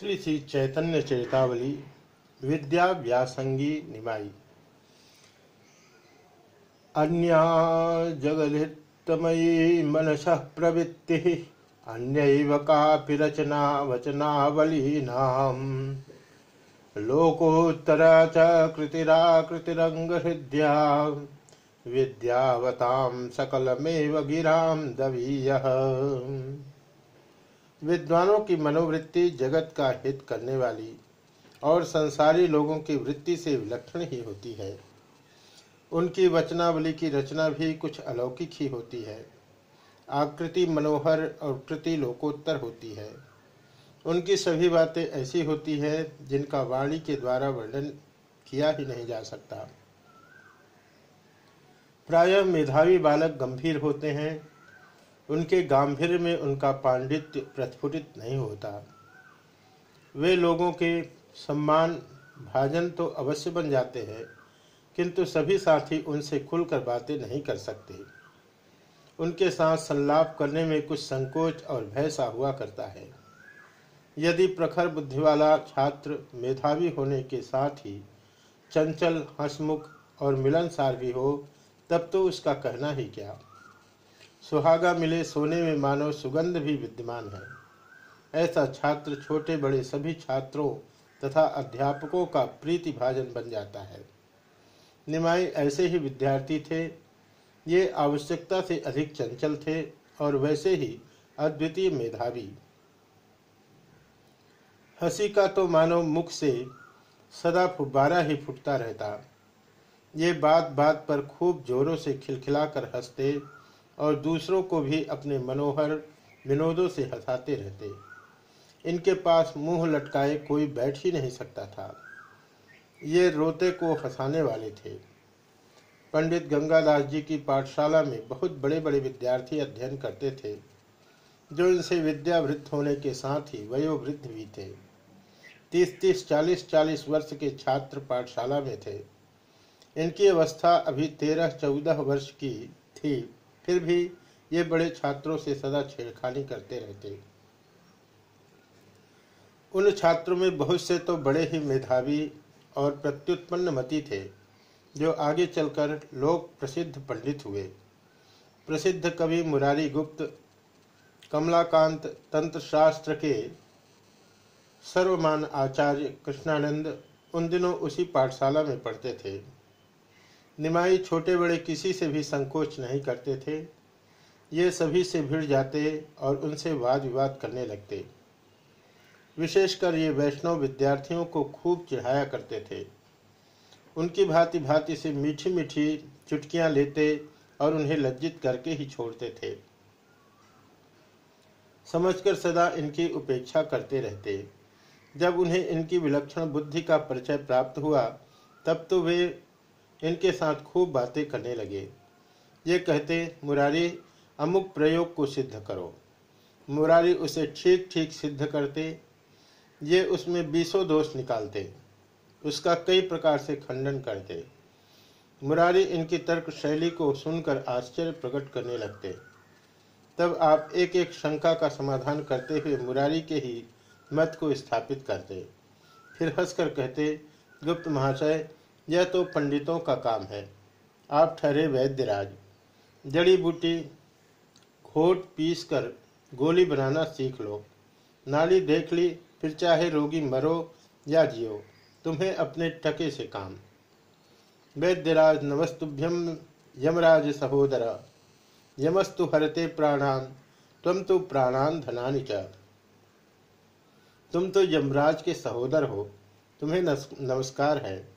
श्री श्री चैतन्य चेतावली विद्या व्यासंगी निमाई। अन्या जगलितमयी मनस प्रवृत्ति, अन्यैव कापि रचना वचनावलीनाम। लोकोत्तरा च कृतिराकृतिरङ्गहृद्या, विद्यावतां सकलमेव गिरां दवीयः। विद्वानों की मनोवृत्ति जगत का हित करने वाली और संसारी लोगों की वृत्ति से विलक्षण ही होती है। उनकी वचनावली की रचना भी कुछ अलौकिक ही होती है। आकृति मनोहर और कृति लोकोत्तर होती है। उनकी सभी बातें ऐसी होती है जिनका वाणी के द्वारा वर्णन किया ही नहीं जा सकता। प्रायः मेधावी बालक गंभीर होते हैं। उनके गांधीर्य में उनका पांडित्य प्रस्फुटित नहीं होता। वे लोगों के सम्मान, भाजन तो अवश्य बन जाते हैं, किंतु सभी साथी उनसे खुलकर बातें नहीं कर सकते। उनके साथ संलाप करने में कुछ संकोच और भय सा हुआ करता है। यदि प्रखर बुद्धि वाला छात्र मेधावी होने के साथ ही चंचल, हंसमुख और मिलनसार भी हो, तब तो उसका कहना ही क्या? सुहागा मिले सोने में मानव सुगंध भी विद्यमान है। ऐसा छात्र छोटे बड़े सभी छात्रों तथा अध्यापकों का प्रीति भाजन बन जाता है। निमाई ऐसे ही विद्यार्थी थे। ये आवश्यकता से अधिक चंचल थे और वैसे ही अद्वितीय मेधावी। हँसी का तो मानव मुख से सदा फुब्बारा ही फुटता रहता। ये बात बात पर खूब जोरों से खिलखिलाकर हँसते और दूसरों को भी अपने मनोहर विनोदों से हंसाते रहते। इनके पास मुँह लटकाए कोई बैठ ही नहीं सकता था। ये रोते को हंसाने वाले थे। पंडित गंगादास जी की पाठशाला में बहुत बड़े बड़े विद्यार्थी अध्ययन करते थे, जो इनसे विद्यावृत्त होने के साथ ही वयोवृद्ध भी थे। तीस तीस चालीस चालीस वर्ष के छात्र पाठशाला में थे। इनकी अवस्था अभी तेरह चौदह वर्ष की थी। फिर भी ये बड़े छात्रों से सदा छेड़खानी करते रहते उन छात्रों में बहुत से तो बड़े ही मेधावी और प्रत्युत्पन्न मती थे, जो आगे चलकर लोक प्रसिद्ध पंडित हुए। प्रसिद्ध कवि मुरारी गुप्त, कमलाकांत तंत्र शास्त्र के सर्वमान आचार्य कृष्णानंद उन दिनों उसी पाठशाला में पढ़ते थे। निमाई छोटे बड़े किसी से भी संकोच नहीं करते थे। ये सभी से भिड़ जाते और उनसे वाद विवाद करने लगते। विशेषकर ये वैष्णव विद्यार्थियों को खूब चिढ़ाया करते थे। उनकी भांति भांति से मीठी मीठी चुटकियाँ लेते और उन्हें लज्जित करके ही छोड़ते थे। समझकर सदा इनकी उपेक्षा करते रहते। जब उन्हें इनकी विलक्षण बुद्धि का परिचय प्राप्त हुआ, तब तो वे इनके साथ खूब बातें करने लगे। ये कहते, मुरारी, अमुक प्रयोग को सिद्ध करो। मुरारी उसे ठीक ठीक सिद्ध करते। ये उसमें बीसों दोष निकालते। उसका कई प्रकार से खंडन करते। मुरारी इनकी तर्क शैली को सुनकर आश्चर्य प्रकट करने लगते। तब आप एक एक शंका का समाधान करते हुए मुरारी के ही मत को स्थापित करते। फिर हंसकर कहते, गुप्त महाशय यह तो पंडितों का काम है। आप ठहरे वैद्यराज। जड़ी बूटी, खोट पीस कर गोली बनाना सीख लो। नाली देख ली, फिर चाहे रोगी मरो या जियो, तुम्हें अपने टके से काम। वैद्यराज नमस्तुभ्यम यमराज सहोदर। यमस्तु हरते प्राणान तुम तो प्राणान धनानि च। तुम तो यमराज के सहोदर हो, तुम्हें नमस्कार है।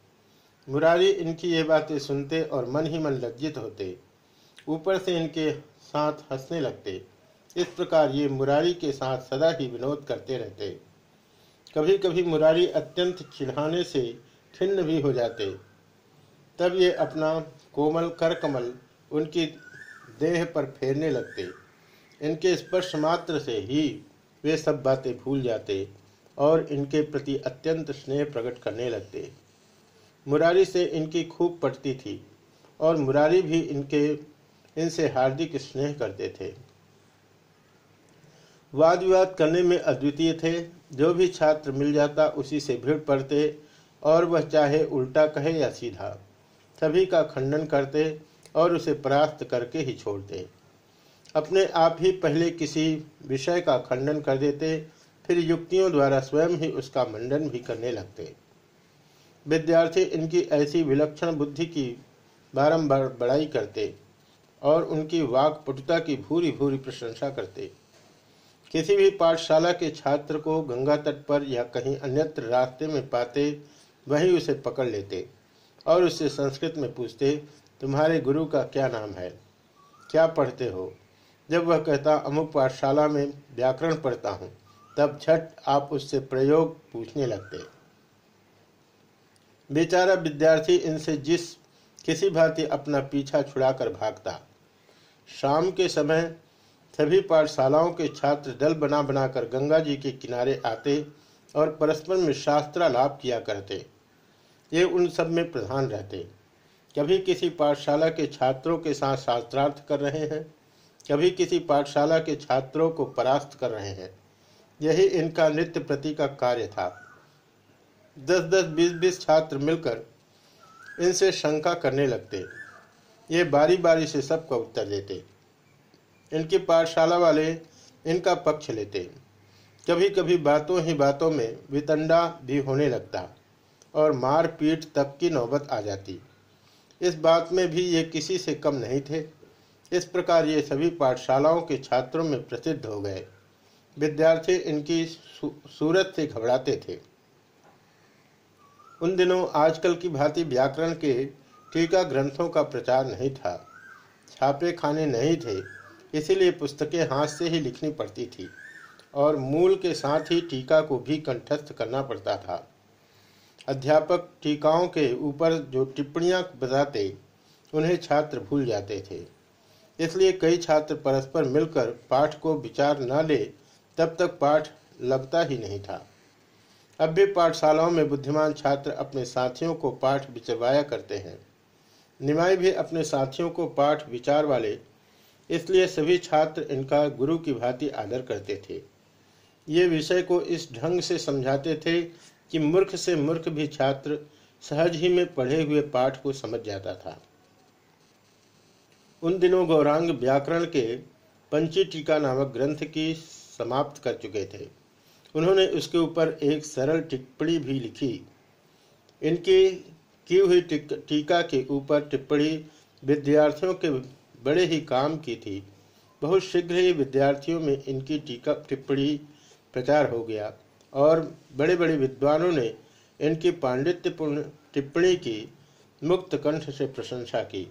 मुरारी इनकी ये बातें सुनते और मन ही मन लज्जित होते। ऊपर से इनके साथ हंसने लगते। इस प्रकार ये मुरारी के साथ सदा ही विनोद करते रहते। कभी कभी मुरारी अत्यंत चिढ़ाने से खिन्न भी हो जाते। तब ये अपना कोमल कर कमल उनकी देह पर फेरने लगते। इनके स्पर्श मात्र से ही वे सब बातें भूल जाते और इनके प्रति अत्यंत स्नेह प्रकट करने लगते। मुरारी से इनकी खूब पटती थी और मुरारी भी इनके, इनसे हार्दिक स्नेह करते थे। वाद विवाद करने में अद्वितीय थे। जो भी छात्र मिल जाता, उसी से भीड़ पड़ते और वह चाहे उल्टा कहे या सीधा, सभी का खंडन करते और उसे परास्त करके ही छोड़ते। अपने आप ही पहले किसी विषय का खंडन कर देते, फिर युक्तियों द्वारा स्वयं ही उसका मंडन भी करने लगते। विद्यार्थी इनकी ऐसी विलक्षण बुद्धि की बारंबार बड़ाई करते और उनकी वाकपटुता की भूरी भूरी प्रशंसा करते। किसी भी पाठशाला के छात्र को गंगा तट पर या कहीं अन्यत्र रास्ते में पाते, वही उसे पकड़ लेते और उससे संस्कृत में पूछते, तुम्हारे गुरु का क्या नाम है? क्या पढ़ते हो? जब वह कहता, अमुक पाठशाला में व्याकरण पढ़ता हूँ, तब झट आप उससे प्रयोग पूछने लगते। बेचारा विद्यार्थी इनसे जिस किसी भांति अपना पीछा छुड़ाकर भागता। शाम के समय सभी पाठशालाओं के छात्र दल बना बनाकर गंगा जी के किनारे आते और परस्पर में शास्त्रालाप किया करते। ये उन सब में प्रधान रहते। कभी किसी पाठशाला के छात्रों के साथ शास्त्रार्थ कर रहे हैं, कभी किसी पाठशाला के छात्रों को परास्त कर रहे हैं। यही इनका नित्य प्रति का कार्य था। दस दस बीस बीस छात्र मिलकर इनसे शंका करने लगते। ये बारी बारी से सबका उत्तर देते। इनकी पाठशाला वाले इनका पक्ष लेते। कभी कभी बातों ही बातों में वितंडा भी होने लगता और मार पीट तक की नौबत आ जाती। इस बात में भी ये किसी से कम नहीं थे। इस प्रकार ये सभी पाठशालाओं के छात्रों में प्रसिद्ध हो गए। विद्यार्थी इनकी सूरत से घबराते थे। उन दिनों आजकल की भांति व्याकरण के टीका ग्रंथों का प्रचार नहीं था। छापे खाने नहीं थे, इसीलिए पुस्तकें हाथ से ही लिखनी पड़ती थी और मूल के साथ ही टीका को भी कंठस्थ करना पड़ता था। अध्यापक टीकाओं के ऊपर जो टिप्पणियाँ बताते, उन्हें छात्र भूल जाते थे। इसलिए कई छात्र परस्पर मिलकर पाठ को विचार न ले, तब तक पाठ लगता ही नहीं था। अब भी पाठशालाओं में बुद्धिमान छात्र अपने साथियों को पाठ विचरवाया करते हैं। निमाई भी अपने साथियों को पाठ विचार वाले, इसलिए सभी छात्र इनका गुरु की भांति आदर करते थे। ये विषय को इस ढंग से समझाते थे कि मूर्ख से मूर्ख भी छात्र सहज ही में पढ़े हुए पाठ को समझ जाता था। उन दिनों गौरांग व्याकरण के पंची टीका नामक ग्रंथ की समाप्त कर चुके थे। उन्होंने उसके ऊपर एक सरल टिप्पणी भी लिखी। इनकी की हुई टीका के ऊपर टिप्पणी विद्यार्थियों के बड़े ही काम की थी। बहुत शीघ्र ही विद्यार्थियों में इनकी टीका, टिप्पणी प्रचार हो गया और बड़े बड़े विद्वानों ने इनकी पांडित्यपूर्ण टिप्पणी की मुक्त कंठ से प्रशंसा की।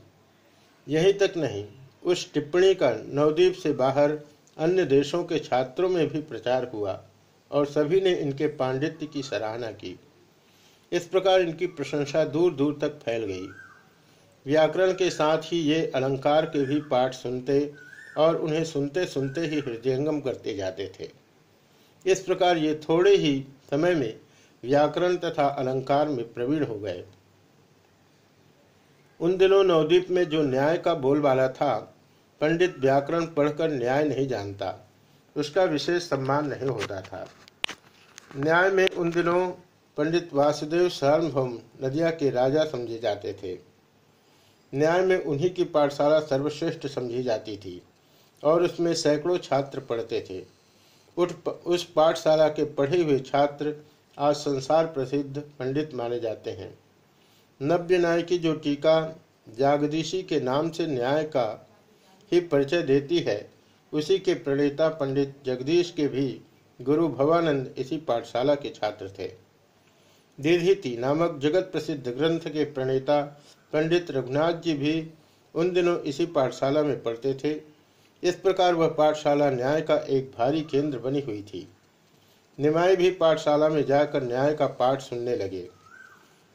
यहीं तक नहीं, उस टिप्पणी का नवद्वीप से बाहर अन्य देशों के छात्रों में भी प्रचार हुआ। और सभी ने इनके पांडित्य की सराहना की। इस प्रकार इनकी प्रशंसा दूर दूर तक फैल गई। व्याकरण के साथ ही ये अलंकार के भी पाठ सुनते और उन्हें सुनते सुनते ही हृदयंगम करते जाते थे। इस प्रकार ये थोड़े ही समय में व्याकरण तथा अलंकार में प्रवीण हो गए। उन दिनों नवद्वीप में जो न्याय का बोलबाला था, पंडित व्याकरण पढ़कर न्याय नहीं जानता। उसका विशेष सम्मान नहीं होता था। न्याय में उन दिनों पंडित वासुदेव सार्वभौम नदिया के राजा समझे जाते थे। न्याय में उन्हीं की पाठशाला सर्वश्रेष्ठ समझी जाती थी और उसमें सैकड़ों छात्र पढ़ते थे। उस पाठशाला के पढ़े हुए छात्र आज संसार प्रसिद्ध पंडित माने जाते हैं। नव्य न्याय की जो टीका जागदीशी के नाम से न्याय का ही परिचय देती है उसी के प्रणेता पंडित जगदीश के भी गुरु भवानंद इसी पाठशाला के छात्र थे। दीधिति नामक जगत प्रसिद्ध ग्रंथ के प्रणेता पंडित रघुनाथ जी भी उन दिनों इसी पाठशाला में पढ़ते थे। इस प्रकार वह पाठशाला न्याय का एक भारी केंद्र बनी हुई थी। निमाई भी पाठशाला में जाकर न्याय का पाठ सुनने लगे।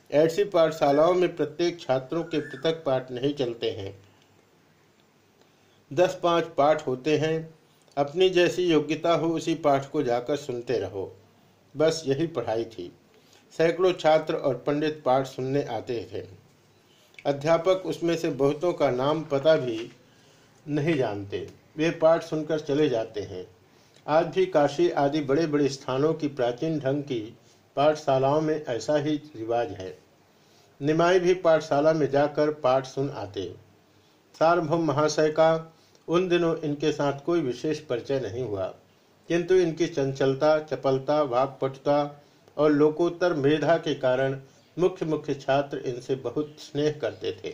ऐसी पाठशालाओं में प्रत्येक छात्रों के पृथक पाठ नहीं चलते हैं। दस पाँच पाठ होते हैं। अपनी जैसी योग्यता हो, उसी पाठ को जाकर सुनते रहो। बस यही पढ़ाई थी। सैकड़ों छात्र और पंडित पाठ सुनने आते थे। अध्यापक उसमें से बहुतों का नाम पता भी नहीं जानते। वे पाठ सुनकर चले जाते हैं। आज भी काशी आदि बड़े बड़े स्थानों की प्राचीन ढंग की पाठशालाओं में ऐसा ही रिवाज है। निमाई भी पाठशाला में जाकर पाठ सुन आते। सार्वभौम महाशय का उन दिनों इनके साथ कोई विशेष परिचय नहीं हुआ। किंतु इनकी चंचलता, चपलता, वाकपटुता और लोकोत्तर मेधा के कारण मुख्य मुख्य छात्र इनसे बहुत स्नेह करते थे।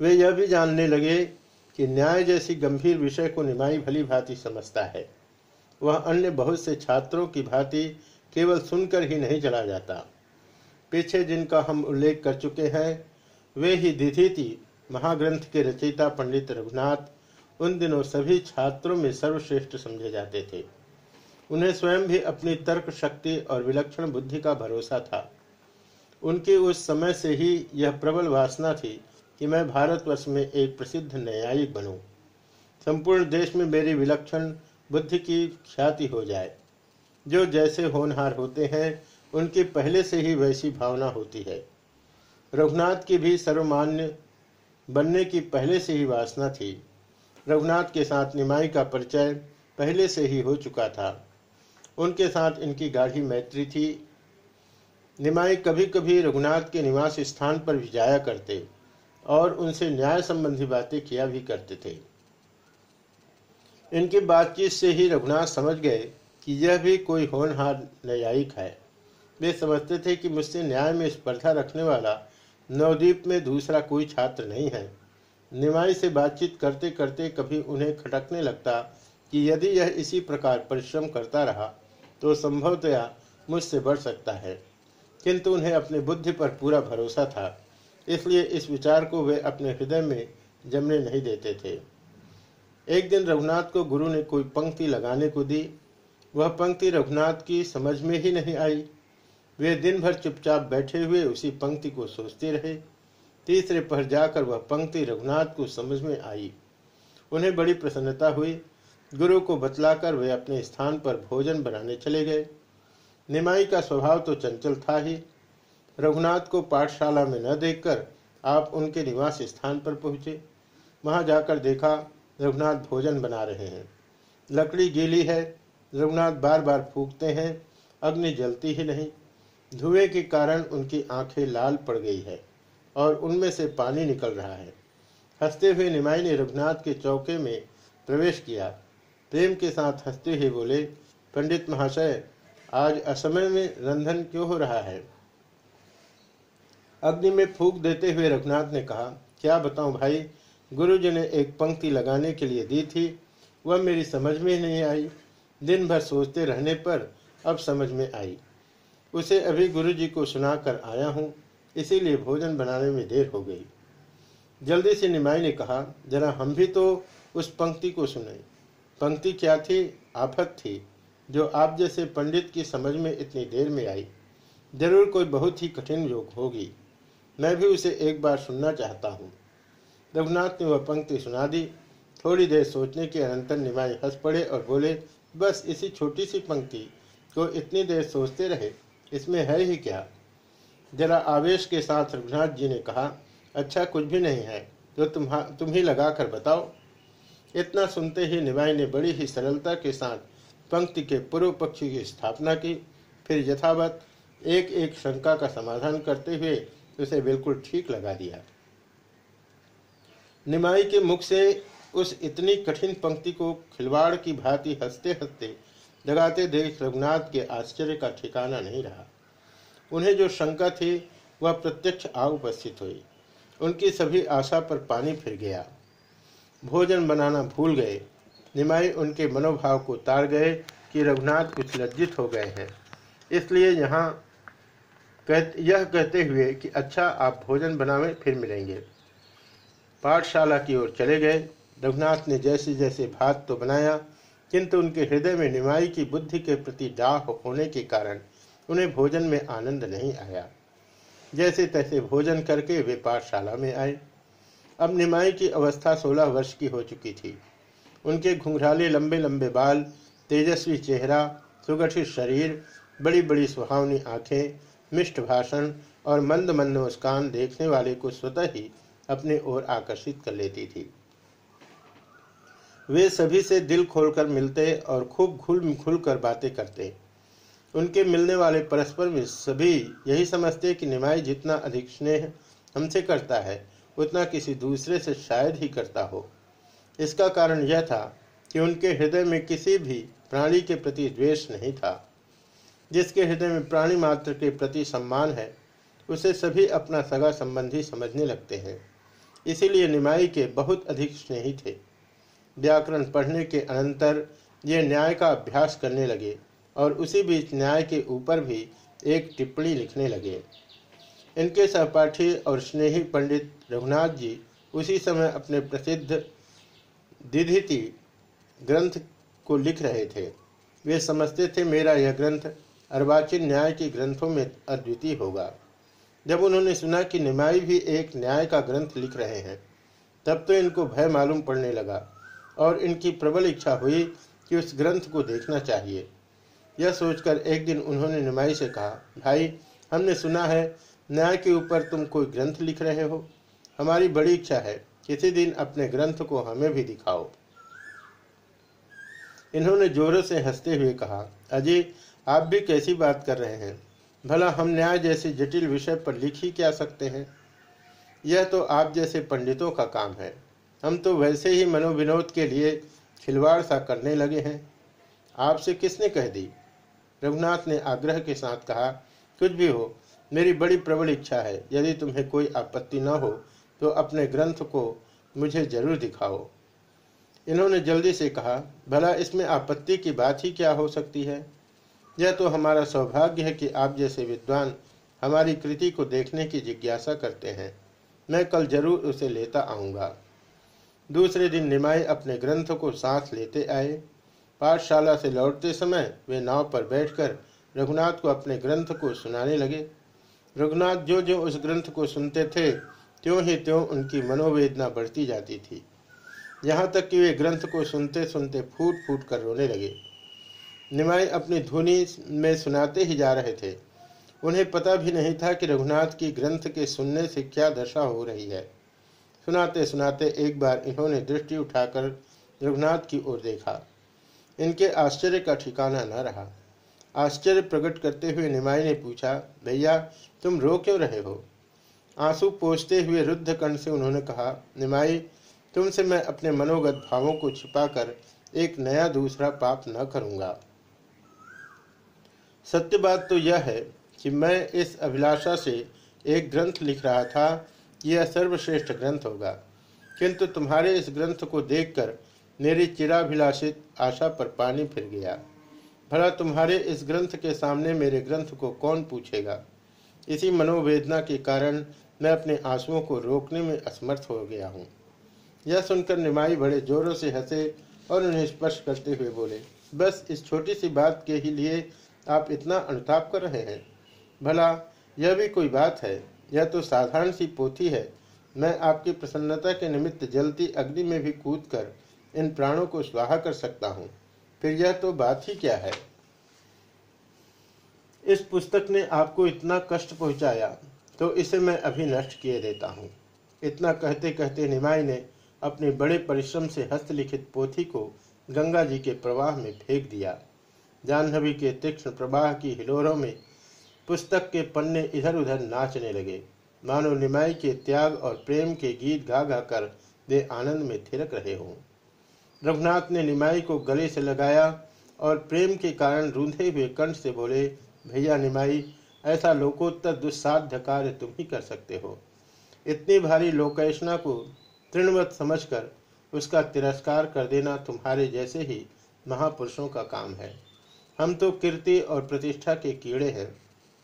वे यह भी जानने लगे कि न्याय जैसी गंभीर विषय को निमाई भली भांति समझता है। वह अन्य बहुत से छात्रों की भांति केवल सुनकर ही नहीं चला जाता। पीछे जिनका हम उल्लेख कर चुके हैं, वे ही दिधिति महाग्रंथ के रचयिता पंडित रघुनाथ उन दिनों सभी छात्रों में सर्वश्रेष्ठ समझे जाते थे। उन्हें स्वयं भी अपनी तर्क शक्ति और विलक्षण बुद्धि का भरोसा था। उनकी उस समय से ही यह प्रबल वासना थी कि मैं भारतवर्ष में एक प्रसिद्ध न्यायिक बनूं। संपूर्ण देश में मेरी विलक्षण बुद्धि की ख्याति हो जाए। जो जैसे होनहार होते हैं, उनकी पहले से ही वैसी भावना होती है। रघुनाथ की भी सर्वमान्य बनने की पहले से ही वासना थी। रघुनाथ के साथ निमाई का परिचय पहले से ही हो चुका था। उनके साथ इनकी गाढ़ी मैत्री थी। निमाई कभी कभी रघुनाथ के निवास स्थान पर भी जाया करते और उनसे न्याय संबंधी बातें किया भी करते थे। इनकी बातचीत से ही रघुनाथ समझ गए कि यह भी कोई होनहार न्यायिक है। वे समझते थे कि मुझसे न्याय में स्पर्धा रखने वाला नवदीप में दूसरा कोई छात्र नहीं है। निमाई से बातचीत करते करते कभी उन्हें खटकने लगता कि यदि यह इसी प्रकार परिश्रम करता रहा तो संभवतया मुझसे बढ़ सकता है। किंतु उन्हें अपने बुद्धि पर पूरा भरोसा था, इसलिए इस विचार को वे अपने हृदय में जमने नहीं देते थे। एक दिन रघुनाथ को गुरु ने कोई पंक्ति लगाने को दी। वह पंक्ति रघुनाथ की समझ में ही नहीं आई। वे दिन भर चुपचाप बैठे हुए उसी पंक्ति को सोचते रहे। तीसरे पर जाकर वह पंक्ति रघुनाथ को समझ में आई। उन्हें बड़ी प्रसन्नता हुई। गुरु को बतलाकर वे अपने स्थान पर भोजन बनाने चले गए। निमाई का स्वभाव तो चंचल था ही। रघुनाथ को पाठशाला में न देखकर आप उनके निवास स्थान पर पहुँचे। वहाँ जाकर देखा, रघुनाथ भोजन बना रहे हैं। लकड़ी गीली है। रघुनाथ बार बार फूकते हैं। अग्नि जलती ही नहीं। धुएँ के कारण उनकी आँखें लाल पड़ गई है और उनमें से पानी निकल रहा है। हँसते हुए निमाई ने रघुनाथ के चौके में प्रवेश किया। प्रेम के साथ हँसते हुए बोले, पंडित महाशय, आज असमय में रंधन क्यों हो रहा है? अग्नि में फूक देते हुए रघुनाथ ने कहा, क्या बताऊँ भाई, गुरुजी ने एक पंक्ति लगाने के लिए दी थी, वह मेरी समझ में नहीं आई। दिन भर सोचते रहने पर अब समझ में आई। उसे अभी गुरुजी को सुनाकर आया हूँ। इसीलिए भोजन बनाने में देर हो गई। जल्दी से निमाई ने कहा, जरा हम भी तो उस पंक्ति को सुने। पंक्ति क्या थी? आफत थी, जो आप जैसे पंडित की समझ में इतनी देर में आई। ज़रूर कोई बहुत ही कठिन योग होगी। मैं भी उसे एक बार सुनना चाहता हूँ। रघुनाथ ने वह पंक्ति सुना दी। थोड़ी देर सोचने के अनंतर निमाई हंस पड़े और बोले, बस इसी छोटी सी पंक्ति को इतनी देर सोचते रहे। इसमें है ही क्या? जरा आवेश के साथ रघुनाथ जी ने कहा अच्छा कुछ भी नहीं है तो तुम तुम ही लगा कर बताओ। इतना सुनते ही निमाई ने बड़ी ही सरलता के साथ पंक्ति के पूर्व पक्षी की स्थापना की। फिर यथावत एक एक शंका का समाधान करते हुए उसे बिल्कुल ठीक लगा दिया। निमाई के मुख से उस इतनी कठिन पंक्ति को खिलवाड़ की भांति हँसते हँसते जगाते देख रघुनाथ के आश्चर्य का ठिकाना नहीं रहा। उन्हें जो शंका थी वह प्रत्यक्ष आ उपस्थित हुई। उनकी सभी आशा पर पानी फिर गया। भोजन बनाना भूल गए। निमाई उनके मनोभाव को तार गए कि रघुनाथ कुछ लज्जित हो गए हैं। इसलिए यहाँ कह, यह कहते हुए कि अच्छा आप भोजन बनावे फिर मिलेंगे। पाठशाला की ओर चले गए। रघुनाथ ने जैसे जैसे भात तो बनाया किंतु उनके हृदय में निमाई की बुद्धि के प्रति डाह होने के कारण उन्हें भोजन में आनंद नहीं आया। जैसे तैसे भोजन करके वे पाठशाला में आए। अब निमाई की अवस्था सोलह वर्ष की हो चुकी थी। उनके घुंघराले लंबे लंबे बाल, तेजस्वी चेहरा, सुगठित शरीर, बड़ी बड़ी सुहावनी आँखें, मिष्ट भाषण और मंद मंद मुस्कान देखने वाले को स्वतः ही अपने ओर आकर्षित कर लेती थी। वे सभी से दिल खोलकर मिलते और खूब खुल खुल कर बातें करते। उनके मिलने वाले परस्पर में सभी यही समझते कि निमाई जितना अधिक स्नेह हमसे करता है, उतना किसी दूसरे से शायद ही करता हो। इसका कारण यह था कि उनके हृदय में किसी भी प्राणी के प्रति द्वेष नहीं था। जिसके हृदय में प्राणी मात्र के प्रति सम्मान है, उसे सभी अपना सगा संबंधी समझने लगते हैं। इसीलिए निमाई के बहुत अधिक स्नेही थे। व्याकरण पढ़ने के अनंतर ये न्याय का अभ्यास करने लगे और उसी बीच न्याय के ऊपर भी एक टिप्पणी लिखने लगे। इनके सहपाठी और स्नेही पंडित रघुनाथ जी उसी समय अपने प्रसिद्ध दिधिति ग्रंथ को लिख रहे थे। वे समझते थे, मेरा यह ग्रंथ अर्वाचीन न्याय के ग्रंथों में अद्वितीय होगा। जब उन्होंने सुना कि निमाई भी एक न्याय का ग्रंथ लिख रहे हैं, तब तो इनको भय मालूम पड़ने लगा। और इनकी प्रबल इच्छा हुई कि उस ग्रंथ को देखना चाहिए। यह सोचकर एक दिन उन्होंने नुमाई से कहा, भाई, हमने सुना है, न्याय के ऊपर तुम कोई ग्रंथ लिख रहे हो। हमारी बड़ी इच्छा है, किसी दिन अपने ग्रंथ को हमें भी दिखाओ। इन्होंने जोरों से हँसते हुए कहा अजय आप भी कैसी बात कर रहे हैं? भला हम न्याय जैसे जटिल विषय पर लिख ही क्या सकते हैं? यह तो आप जैसे पंडितों का काम है। हम तो वैसे ही मनोविनोद के लिए खिलवाड़ सा करने लगे हैं। आपसे किसने कह दी? रघुनाथ ने आग्रह के साथ कहा, कुछ भी हो, मेरी बड़ी प्रबल इच्छा है, यदि तुम्हें कोई आपत्ति न हो तो अपने ग्रंथ को मुझे ज़रूर दिखाओ। इन्होंने जल्दी से कहा, भला इसमें आपत्ति की बात ही क्या हो सकती है? यह तो हमारा सौभाग्य है कि आप जैसे विद्वान हमारी कृति को देखने की जिज्ञासा करते हैं। मैं कल ज़रूर उसे लेता आऊँगा। दूसरे दिन निमाई अपने ग्रंथ को सांस लेते आए। पाठशाला से लौटते समय वे नाव पर बैठकर रघुनाथ को अपने ग्रंथ को सुनाने लगे। रघुनाथ जो जो उस ग्रंथ को सुनते थे, त्यों ही त्यों उनकी मनोवेदना बढ़ती जाती थी। यहाँ तक कि वे ग्रंथ को सुनते सुनते फूट फूट कर रोने लगे। निमाई अपनी धुनी में सुनाते ही जा रहे थे। उन्हें पता भी नहीं था कि रघुनाथ की ग्रंथ के सुनने से क्या दशा हो रही है। सुनाते सुनाते एक बार इन्होंने दृष्टि उठाकर रघुनाथ की ओर देखा। इनके आश्चर्य का ठिकाना न रहा। आश्चर्य प्रकट करते हुए निमाई ने पूछा, भैया, तुम रो क्यों रहे हो? आँसू पोछते हुए रुद्ध कंठ से उन्होंने कहा, निमाई, तुमसे मैं अपने मनोगत भावों को छिपाकर एक नया दूसरा पाप न करूँगा। सत्य बात तो यह है कि मैं इस अभिलाषा से एक ग्रंथ लिख रहा था यह सर्वश्रेष्ठ ग्रंथ होगा। किंतु तुम्हारे इस ग्रंथ को देखकर मेरी चिराभिलाषित आशा पर पानी फिर गया। भला तुम्हारे इस ग्रंथ के सामने मेरे ग्रंथ को कौन पूछेगा? इसी मनोवेदना के कारण मैं अपने आंसुओं को रोकने में असमर्थ हो गया हूँ। यह सुनकर निमाई बड़े जोरों से हंसे और उन्हें स्पर्श करते हुए बोले, बस इस छोटी सी बात के ही लिए आप इतना अनुताप कर रहे हैं। भला यह भी कोई बात है? यह तो साधारण सी पोथी है। मैं आपकी प्रसन्नता के निमित्त जलती अग्नि में भी कूद कर इन प्राणों को स्वाहा कर सकता हूँ। फिर यह तो बात ही क्या है? इस पुस्तक ने आपको इतना कष्ट पहुँचाया तो इसे मैं अभी नष्ट किए देता हूँ। इतना कहते कहते निमाई ने अपने बड़े परिश्रम से हस्तलिखित पोथी को गंगा जी के प्रवाह में फेंक दिया। जाह्नवी के तीक्ष्ण प्रवाह की हिलोरों में पुस्तक के पन्ने इधर उधर नाचने लगे। मानो निमाई के त्याग और प्रेम के गीत गा गा कर वे आनंद में थिरक रहे हों। रघुनाथ ने निमाई को गले से लगाया और प्रेम के कारण रूंधे हुए कंठ से बोले, भैया निमाई, ऐसा लोकोत्तर दुस्साध्य कार्य तुम ही कर सकते हो। इतनी भारी लोकेशना को तृणवत समझकर उसका तिरस्कार कर देना तुम्हारे जैसे ही महापुरुषों का काम है। हम तो कीर्ति और प्रतिष्ठा के कीड़े हैं।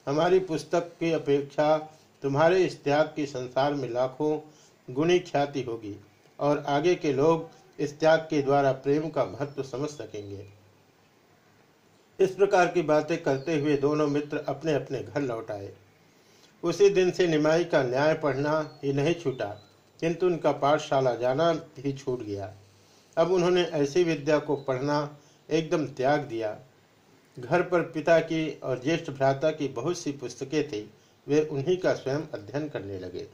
हमारी पुस्तक की अपेक्षा तुम्हारे इस त्याग की संसार में लाखों गुणी ख्याति होगी और आगे के लोग इस त्याग के द्वारा प्रेम का महत्व समझ सकेंगे। इस प्रकार की बातें करते हुए दोनों मित्र अपने अपने घर लौट आए। उसी दिन से निमाई का न्याय पढ़ना ही नहीं छूटा, किंतु उनका पाठशाला जाना ही छूट गया। अब उन्होंने ऐसी विद्या को पढ़ना एकदम त्याग दिया। घर पर पिता की और ज्येष्ठ भ्राता की बहुत सी पुस्तकें थीं, वे उन्हीं का स्वयं अध्ययन करने लगे।